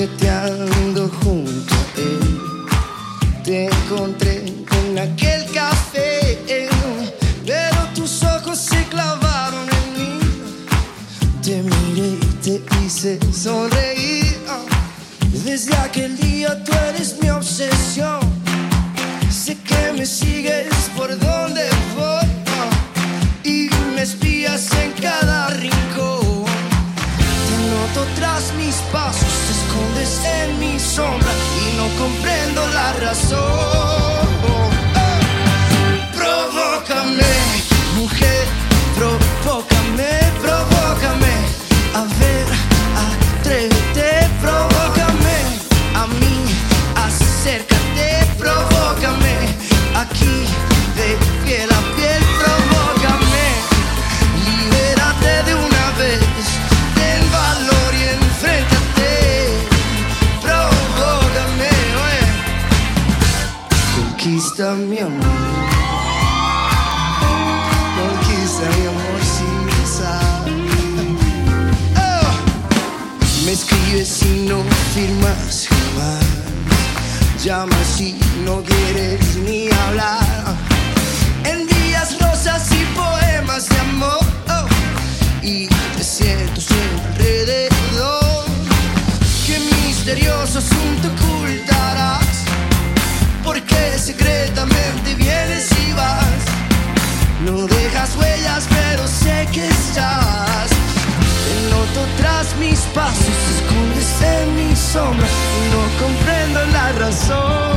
coqueteando junto a él. Te encontré en aquel te hice sonreír. Desde aquel día tú eres mi obsesión. Sé que me sigues por donde voy y me espías en cada rincón. Te noto tras mis pasos, te escondes en mi sombra y no comprendo la razón. Conquista mi amor. Conquista mi amor sin saber. Oh. Me escribes y no firmas jamás. Llamas si no quieres ni hablar. Siento siempre alrededor. Qué misterioso asunto ocultarás. Porque secretamente vienes y vas. No dejas huellas, pero sé que estás. Te noto tras mis pasos, escondes en mi sombra no comprendo la razón.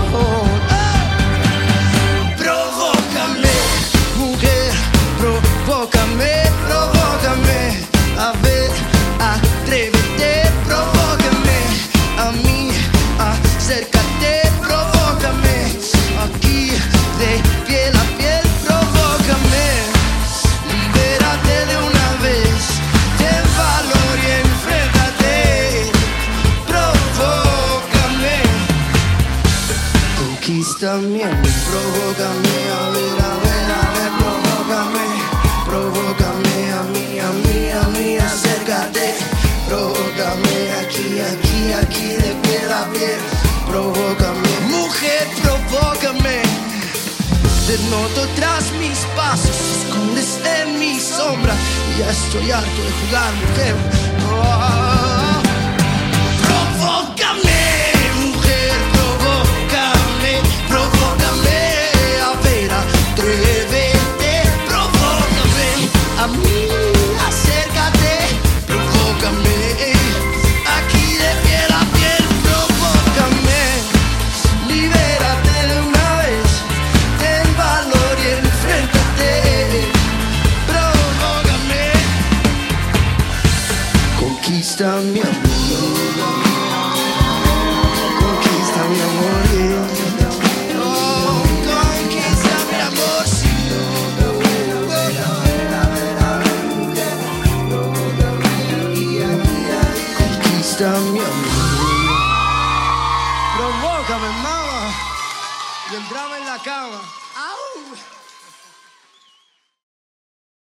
Mi amor, provócame, a ver, a ver, a ver, provócame, provócame a mí, a mí, a mí, acércate, provócame aquí, aquí, aquí, de piel a piel, provócame, mujer, provócame, te noto tras mis pasos, escondes en mi sombra, ya estoy harto de jugar, mujer. Oh. Conquista mi amor. Conquista mi amor. Oh, conquista mi amor, sí. Conquista mi amor. Provócame, mama. Y el drama en la cama.